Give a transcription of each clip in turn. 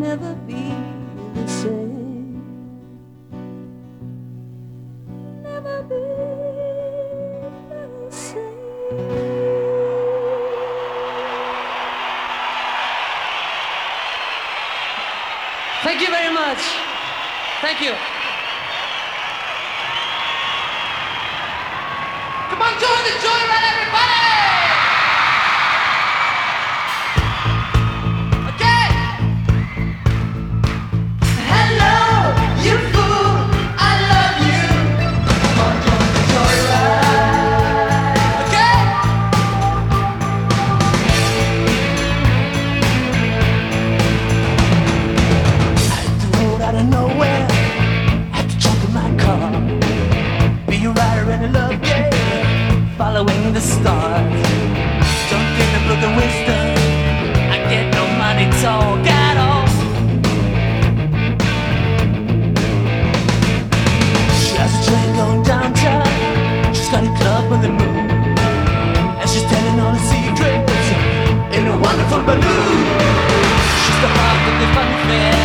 never be the same. Thank you very much. Thank you. Come on, join the joyride. Yeah.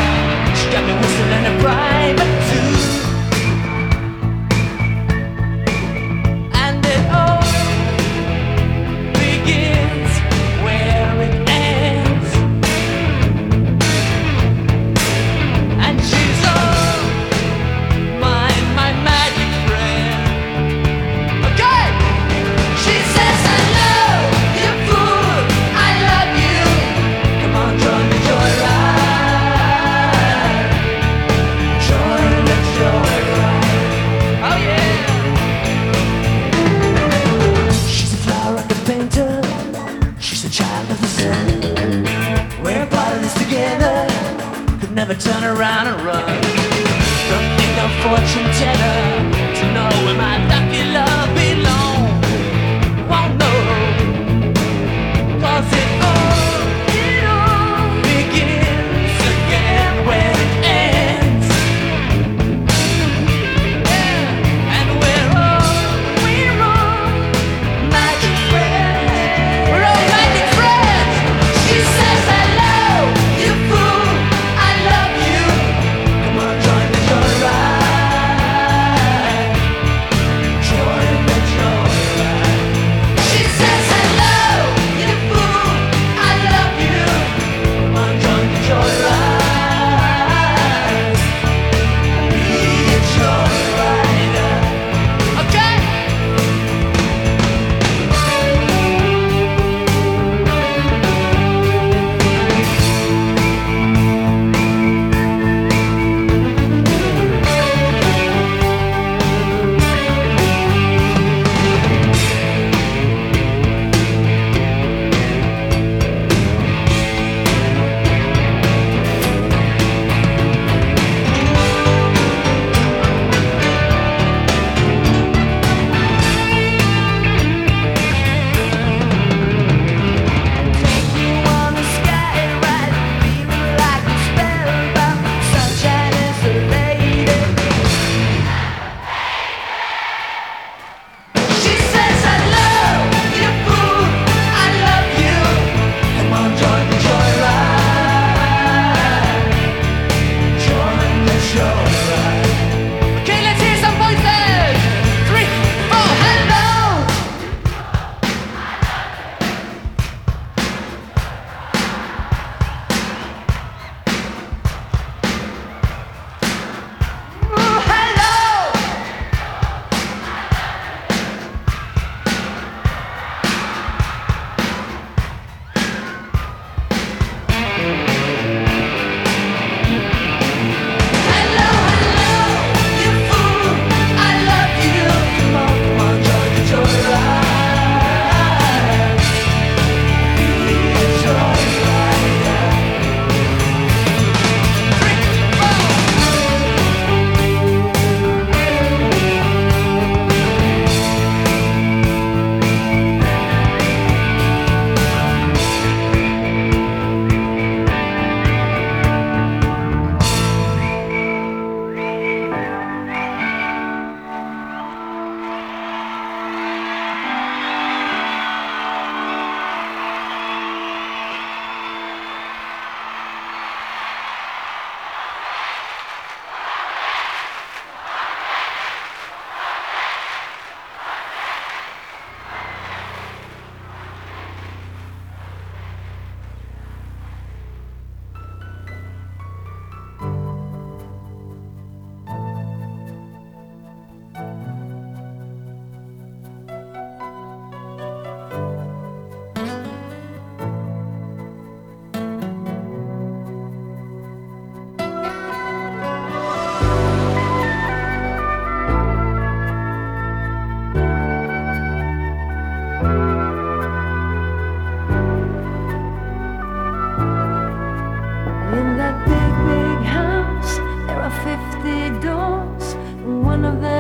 one of them.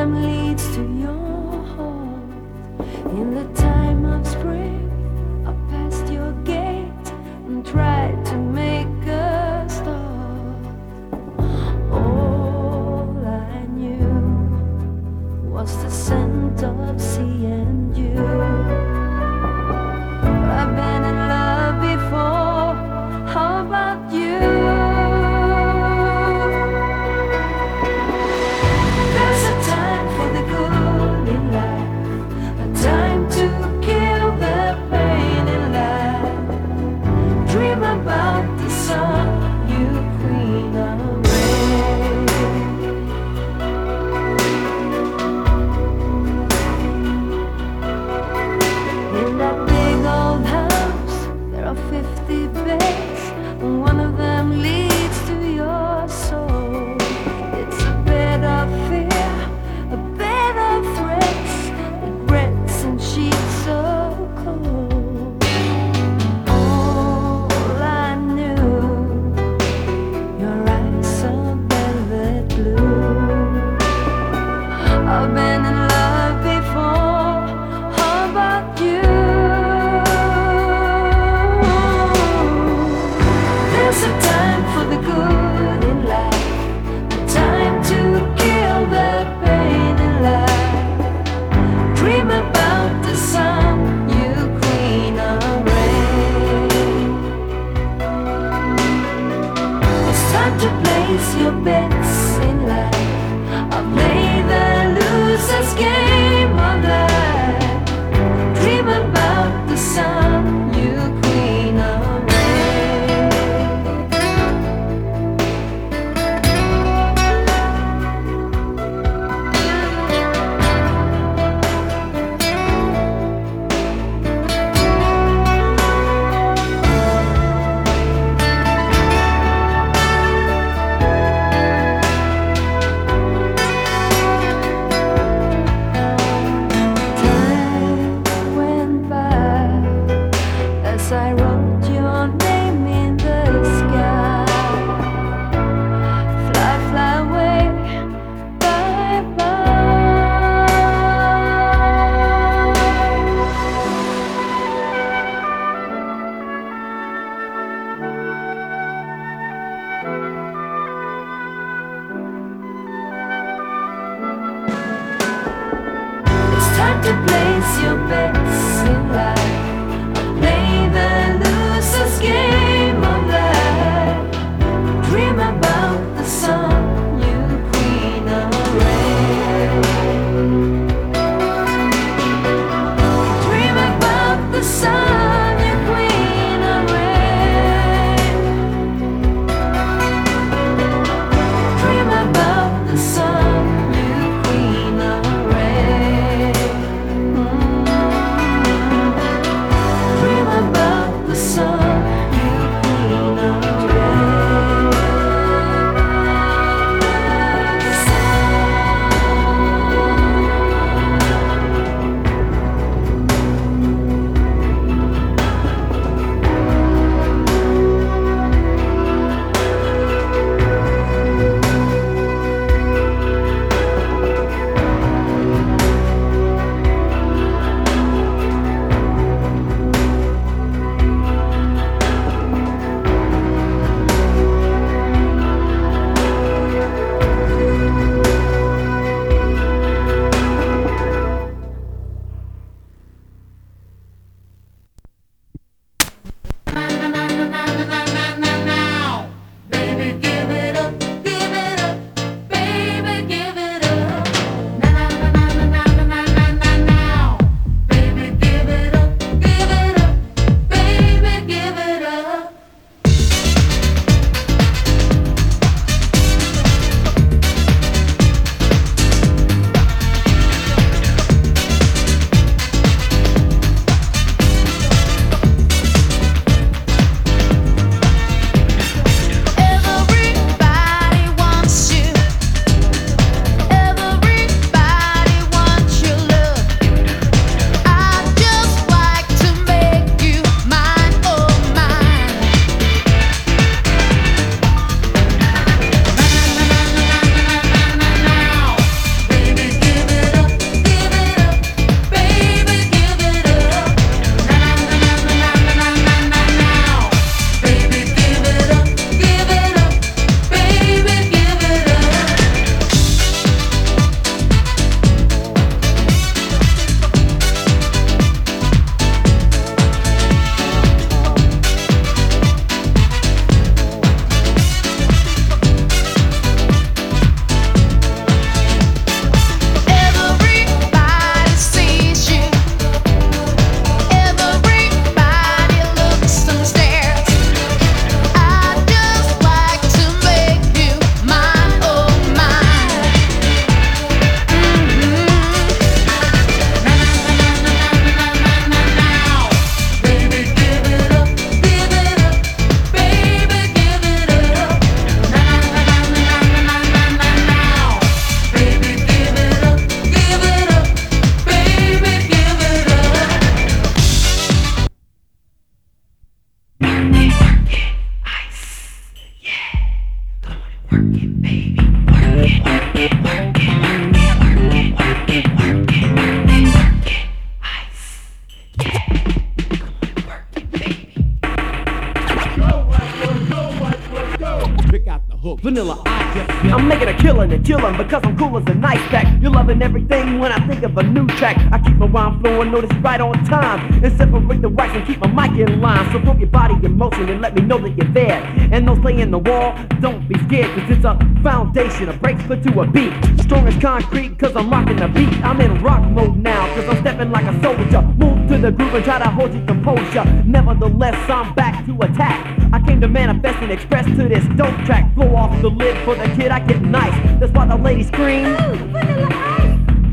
Because I'm cool as a nice pack. You're loving everything when I think of a new track. I rhyme flowing, notice right on time. And separate the wax and keep my mic in line. So put your body in motion and let me know that you're there. And those playing the wall, don't be scared, cause it's a foundation, a break put to a beat. Strong as concrete, cause I'm rocking the beat. I'm in rock mode now, cause I'm stepping like a soldier. Move to the groove and try to hold your composure. Nevertheless, I'm back to attack. I came to manifest and express to this dope track. Blow off the lid for the kid, I get nice. That's why the ladies scream. Ooh, vanilla.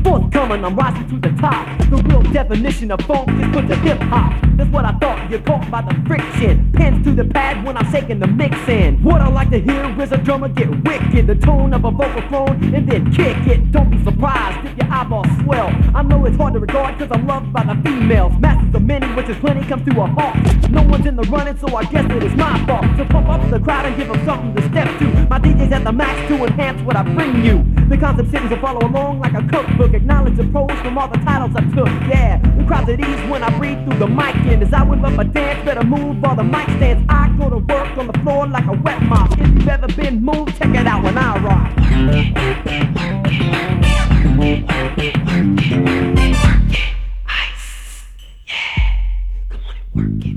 Forthcoming, I'm rising to the. The real definition of funk is put to hip hop. That's what I thought. You're caught by the friction. Pins to the pad when I'm shaking the mix in. What I like to hear is a drummer get wicked. The tone of a vocal phone and then kick it. Don't be surprised if your eyeballs swell. I know it's hard to regard cause I'm loved by the females. Masters of many, which is plenty, comes to a halt. No one's in the running, so I guess it is my fault. So pump up the crowd and give them something to step to. My DJ's at the max to enhance what I bring you. The concept cities will follow along like a cookbook. Acknowledge the pros from all the titles I took. Yeah, the crowd's at ease when I breathe through the mic. And as I whip up a dance, better move while the mic stands. I go to work on the floor like a wet mop. If you've ever been moved, check it out when I rock. Check out the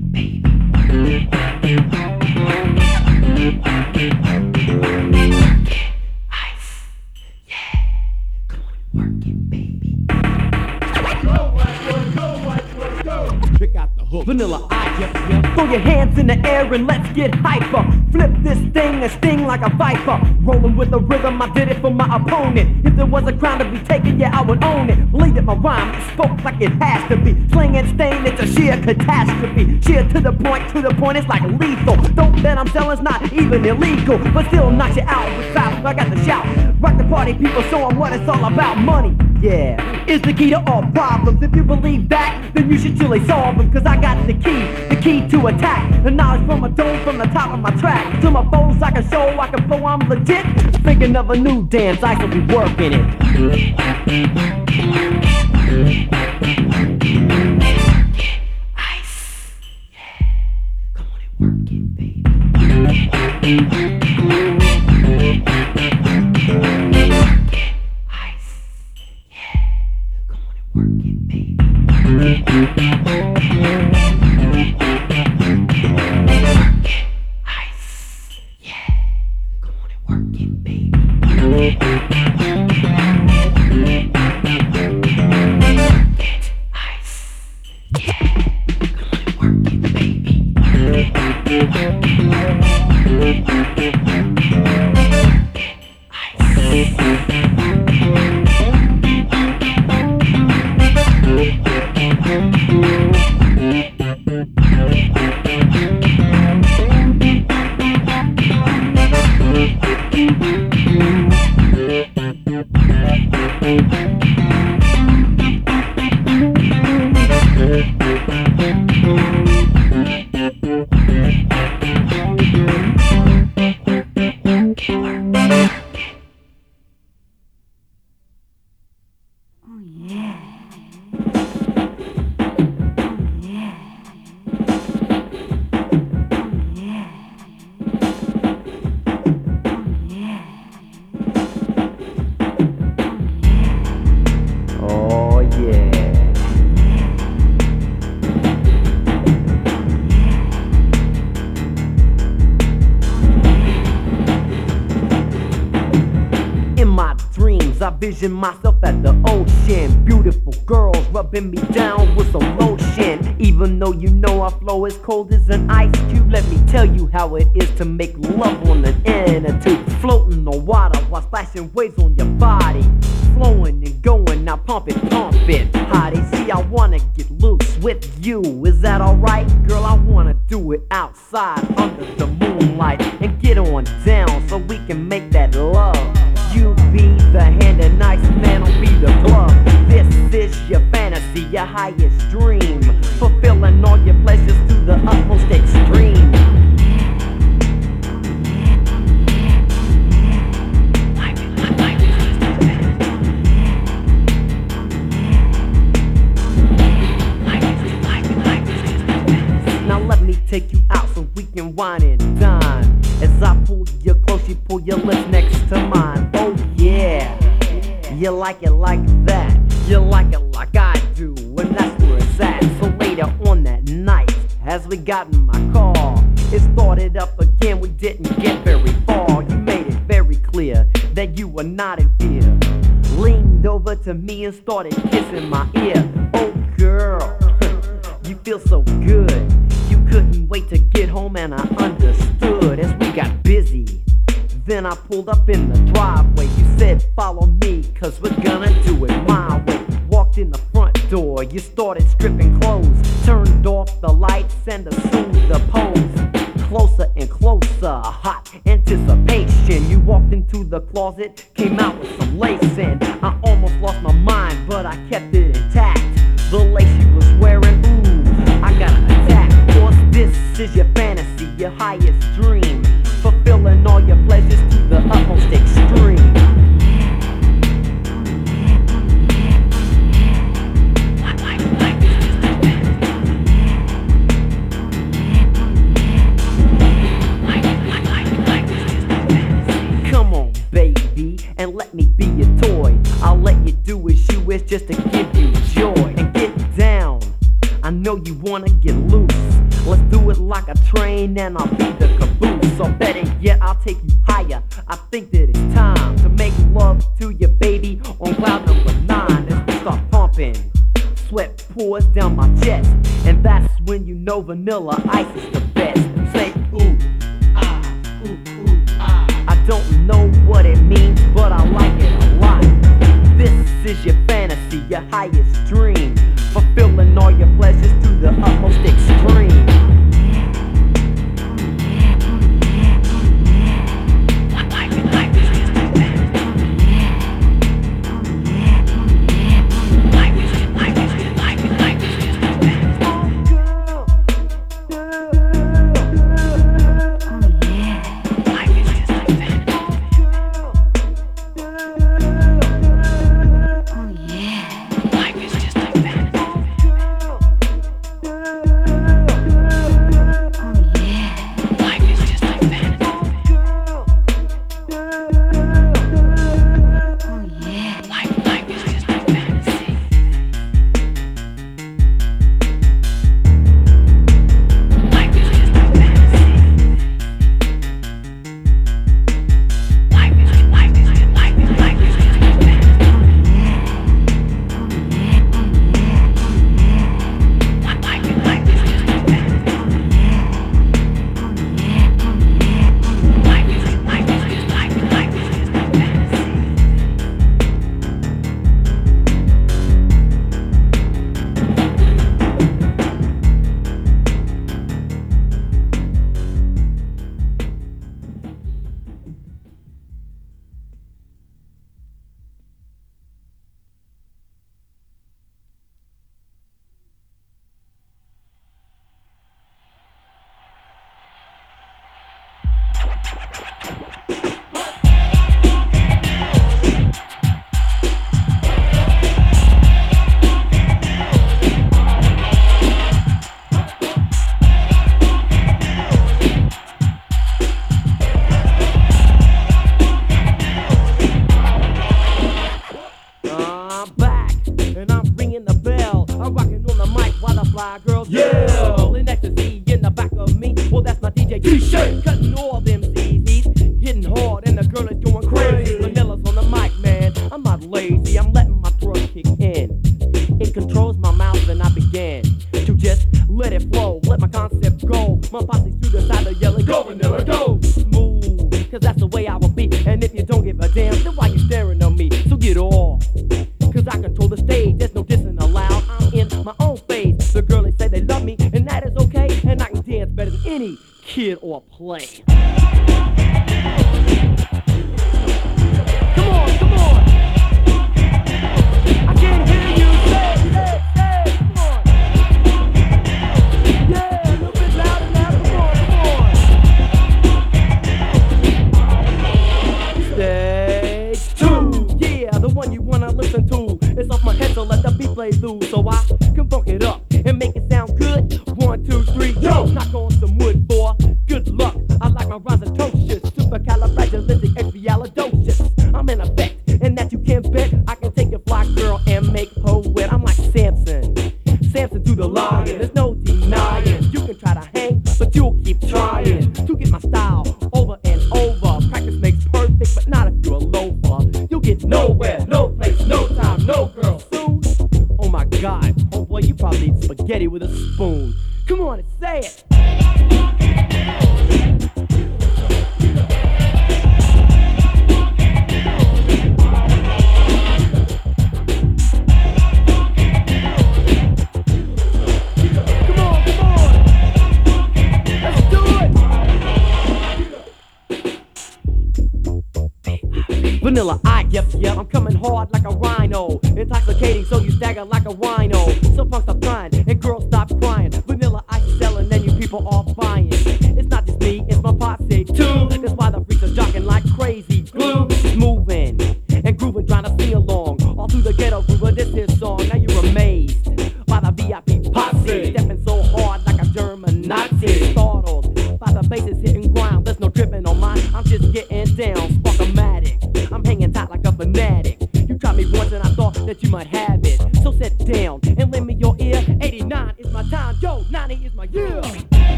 hook. Vanilla ice, yep, yep. Throw your hands in the air and let's get hyper. Flip this thing and sting like a viper. Rolling with the rhythm, I did it for my opponent. If there was a crown to be taken, yeah, I would own it. Believe it, my rhyme is spoke like it has to be. Sling and stain, it's a sheer catastrophe. Sheer to the point, to the point, it's like lethal. Dope that I'm selling's not even illegal, but still knocks you out with style. I got the shout. Rock the party, people, show 'em what it's all about. Money, yeah, is the key to all problems. If you believe that, then you should truly solve them. Cause I got the key, the key to attack. The knowledge from a dome from the top of my track. To my foes, I can show, I can flow, I'm legit. Thinking of a new dance, I shall be working it. Oh myself as we got in my car, it started up again. We didn't get very far. You made it very clear that you were not in fear. Leaned over to me and started kissing my ear. Oh girl, you feel so good. You couldn't wait to get home, and I understood as we got busy. Then I pulled up in the driveway. You said, Follow me, cause we're gonna do it my way. Walked in the door, you started stripping clothes. Turned off the lights and assumed the pose. Closer and closer, hot anticipation. You walked into the closet, came out with some lace in. I almost lost my mind, but I kept it intact. The lace you was wearing, ooh, I got an attack. Cause this is your fantasy, your highest dream. Fulfilling all your pleasures wish just to give you joy. And get down. I know you wanna get loose. Let's do it like a train, and I'll be the caboose. Or better yet, I'll take you higher. I think that it's time to make love to your baby on cloud number nine as we start pumping. Sweat pours down my chest, and that's when you know vanilla ice is the best. Say ooh, ah, ooh, ooh, ah. I don't know what it means, but I like it a lot. This is your fantasy, your highest dream. Fulfilling all your pleasures to the utmost extreme.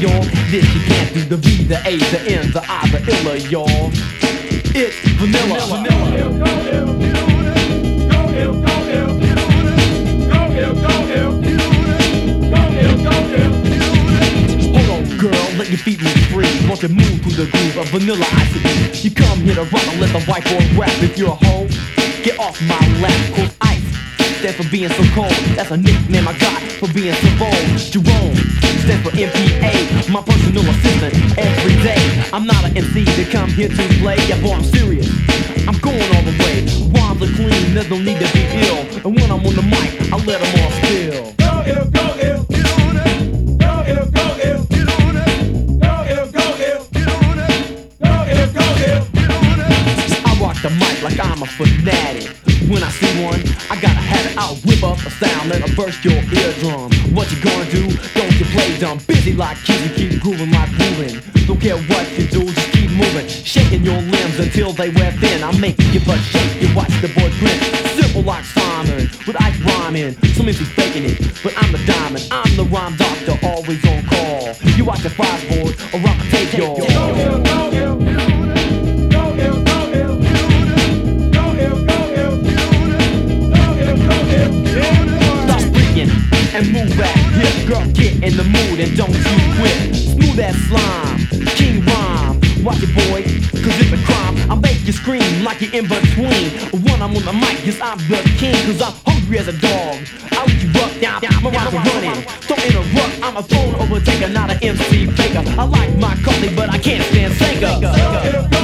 y'all. This you can't do the V, the A, the N, the I, the Illa, y'all. It's vanilla. vanilla. Hold on, girl, let your feet move free. Want to move to the groove of vanilla ice. You come here to rock and let the white boy rap if you're a hoe. Get off my lap, cause I stands for being so cold. That's a nickname I got for being so bold. Jerome stands for MPA, my personal assistant every day. I'm not an MC to come here to play. Yeah, boy, I'm serious. I'm going all the way. Rhymes are clean, there's no need to be ill. And when I'm on the mic, I let them all spill. Go ill, go ill. Go ill, go ill. Go ill, go ill. Go ill, go ill. I rock the mic like I'm a fanatic. When I see one, I gotta have it. I'll whip up a sound that'll burst your eardrum. What you gonna do? Don't you play dumb? Busy like kids and keep grooving like moving. Don't care what you do, just keep moving. Shaking your limbs until they wear thin. I'm making your butt shake. You watch the boy grin. Simple like Simon, with ice rhyming. Some is faking it, but I'm the diamond. I'm the rhyme doctor, always on call. You watch the five board, or I'ma take yours. And don't you quit. Smooth as slime, king rhyme. Watch it, boy, cause it's a crime. I'll make you scream like you're in between. When I'm on the mic, yes, I'm the king, cause I'm hungry as a dog. I'll eat you up, down, down, my rhymes are running. Don't interrupt, I'm a phone overtaker, not an MC faker. I like my coffee, but I can't stand Sega. Go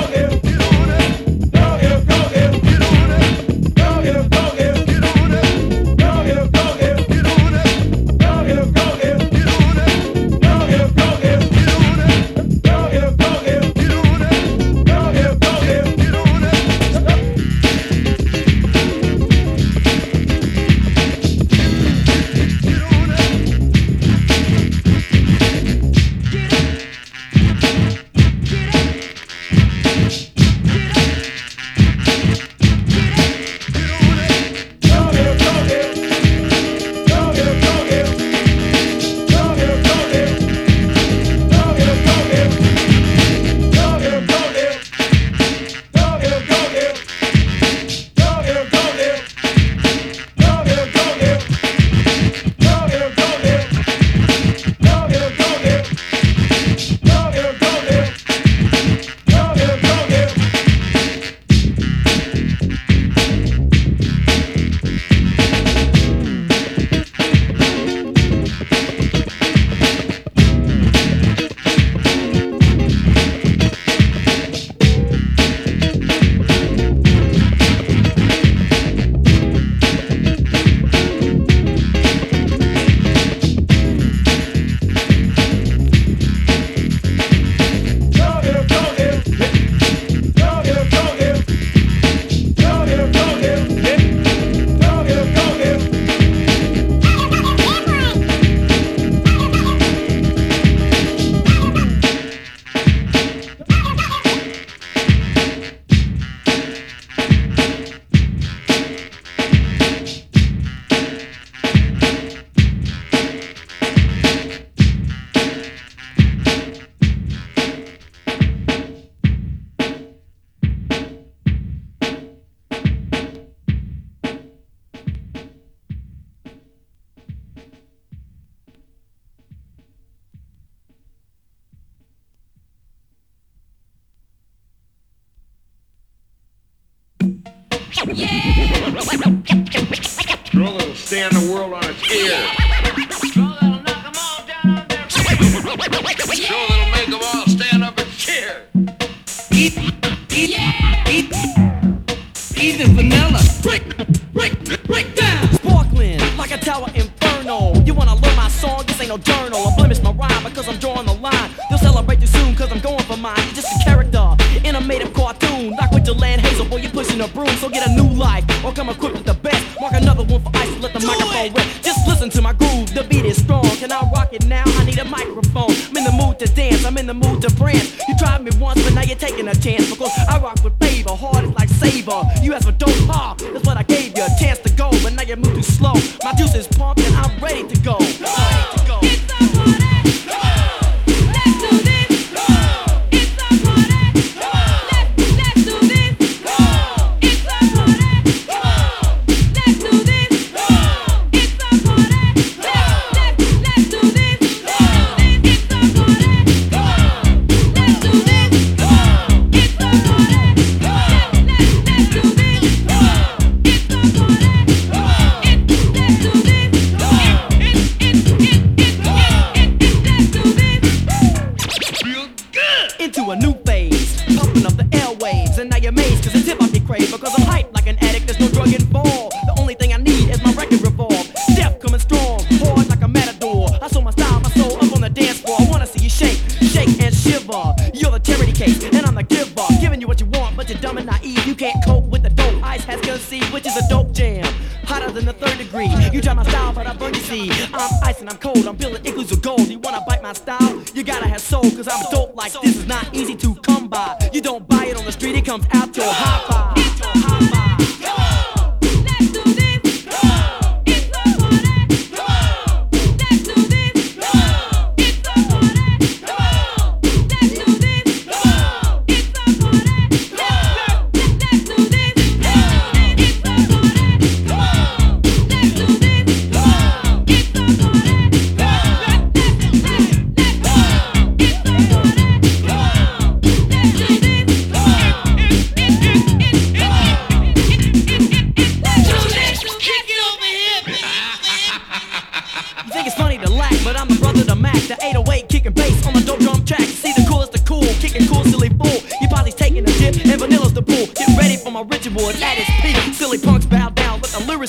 case, and I'm the giver. Giving you what you want, but you're dumb and naive. You can't cope with the dope. Ice has conceived, which is a dope jam. Hotter than the third degree. You try my style, but I burn you see. I'm ice and I'm cold. I'm building igloos of gold. You wanna bite my style? You gotta have soul, cause I'm dope like this is not easy to come by. You don't buy it on the street, it comes out your high five.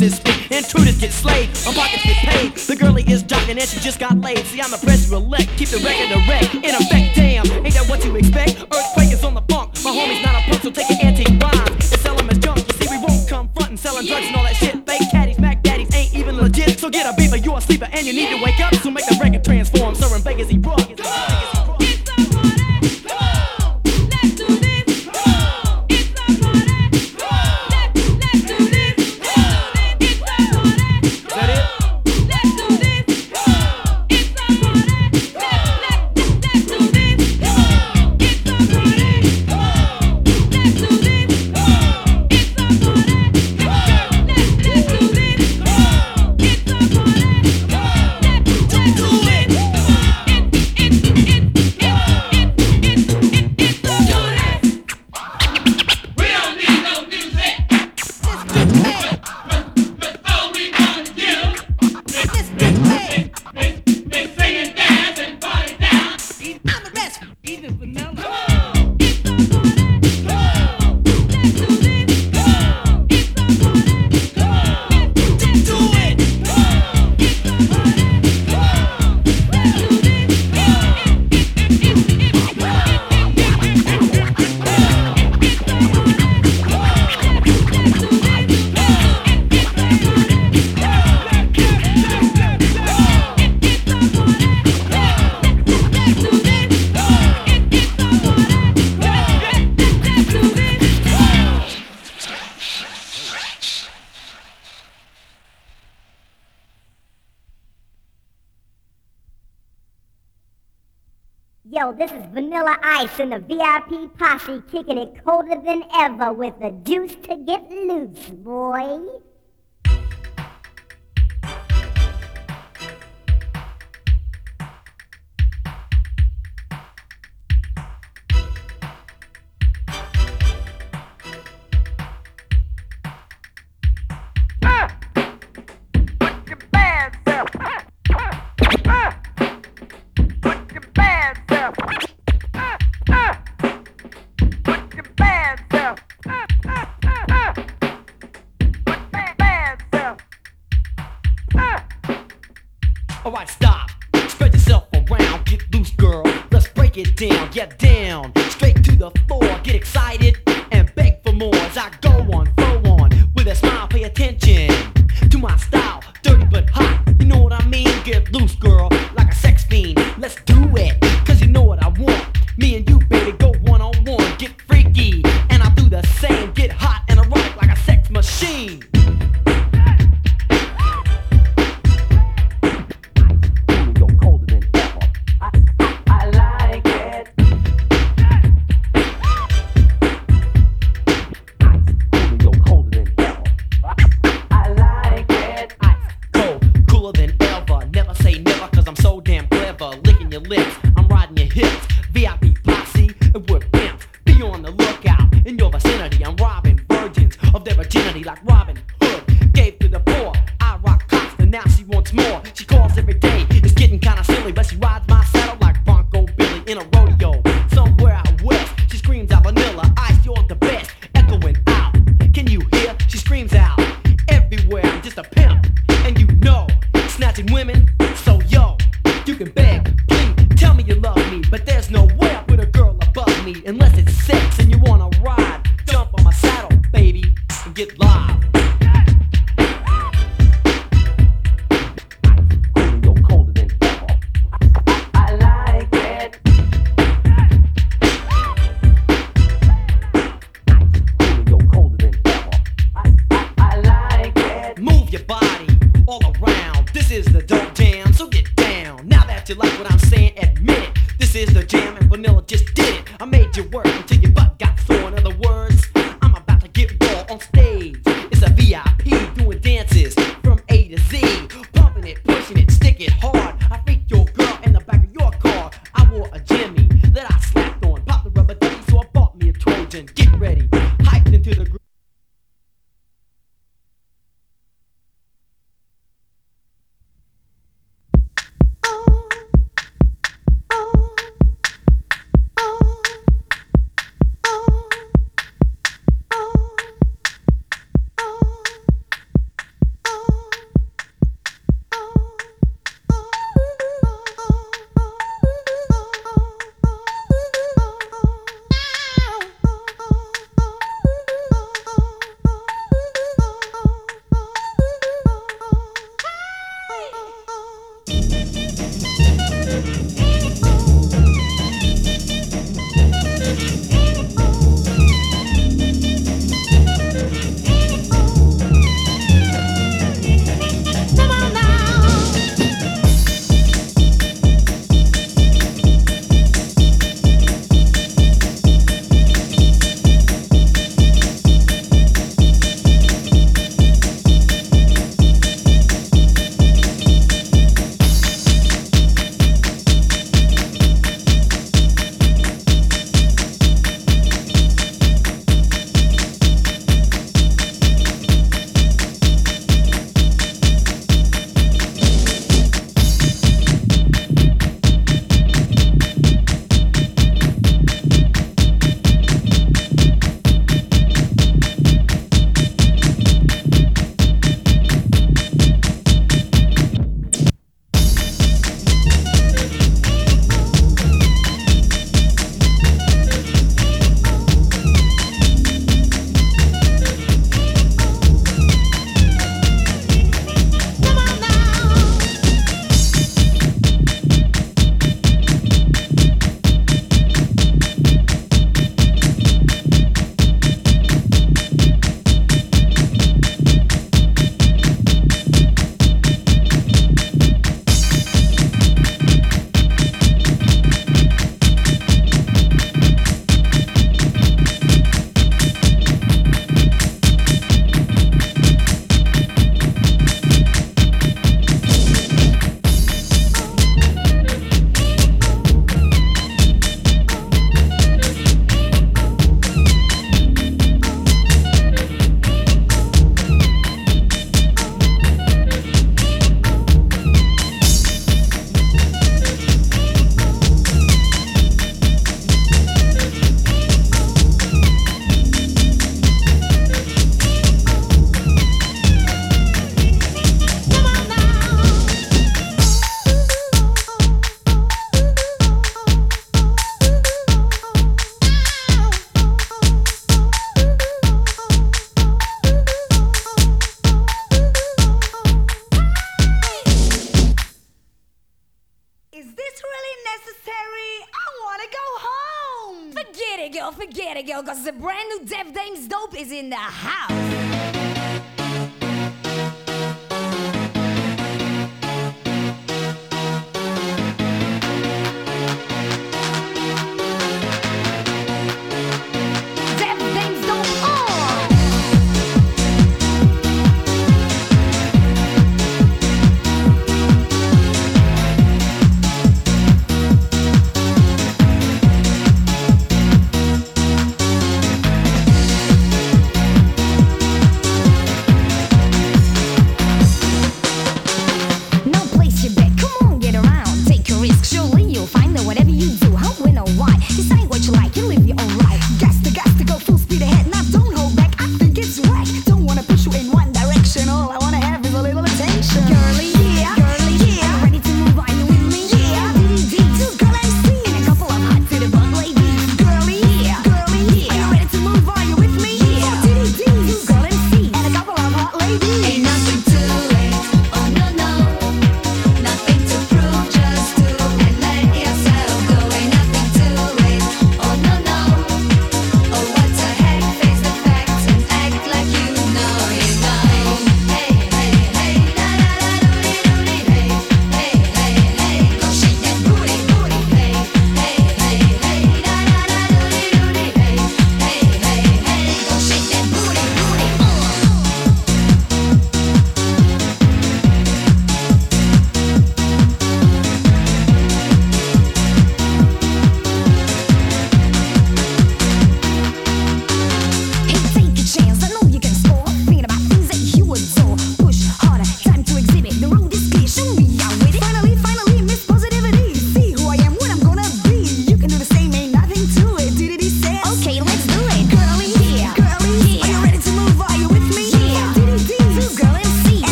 The speak. Intruders get slayed, my pockets get paid. The girlie is jocking and she just got laid. See, I'm the press elect, keep the record erect. In effect, damn, ain't that what you expect? Earthquake is on the funk, my homie's not a punk, so take an antique rhyme and sell 'em as junk. You see, we won't come frontin', selling drugs and all that shit. Fake caddies, Mac daddies ain't even legit. So get a beaver, you a sleeper, and you need to wake Yo, this is Vanilla Ice and the VIP posse kicking it colder than ever with the juice to get loose, boy. Get ready. Hike into the group. Is in the house.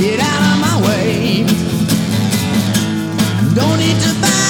Get out of my way. Don't need to buy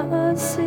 mercy